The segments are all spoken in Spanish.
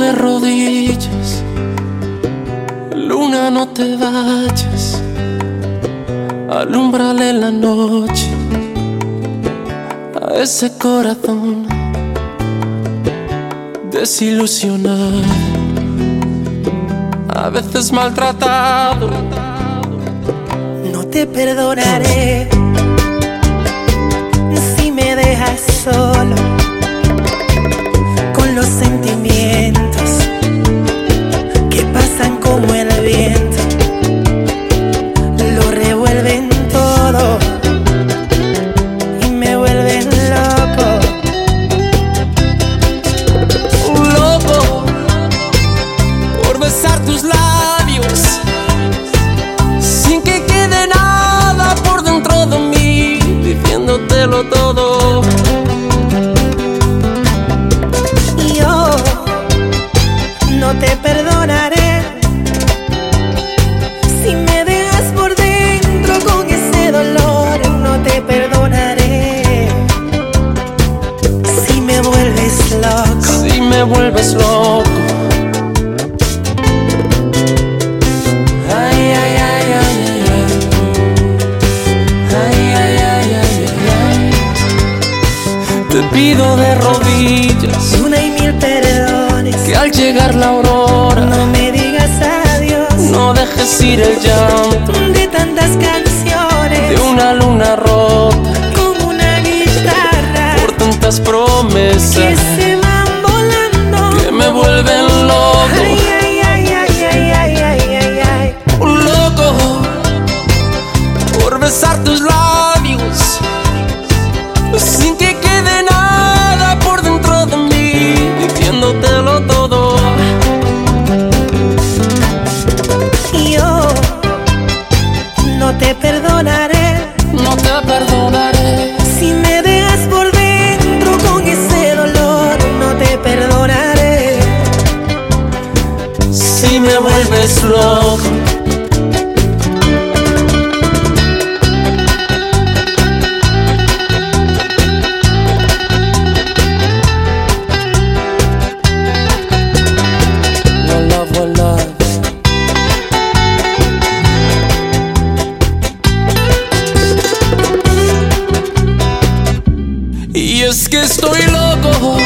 de rodillas, luna no te vayas, alumbrale la noche a ese corazón desilusionado, a veces maltratado. No te perdonaré besar tus labios sin que quede nada por dentro de mí, diciéndotelo todo. Y yo no te perdonaré si me dejas por dentro con ese dolor. No te perdonaré si me vuelves loco. Si me vuelves loco. Te pido de rodillas Una y mil perdones. que al llegar la aurora No me digas adiós no dejes ir el llanto de tantas canciones. de una luna rota Como una guitarra por tantas promesas Y es que estoy loco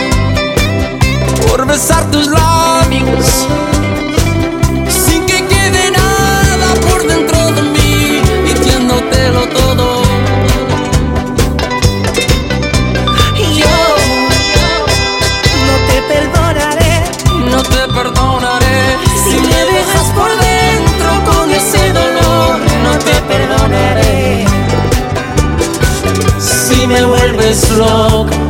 por besar tus labios si me dejas por dentro con ese dolor. No te perdonaré si me vuelves loco.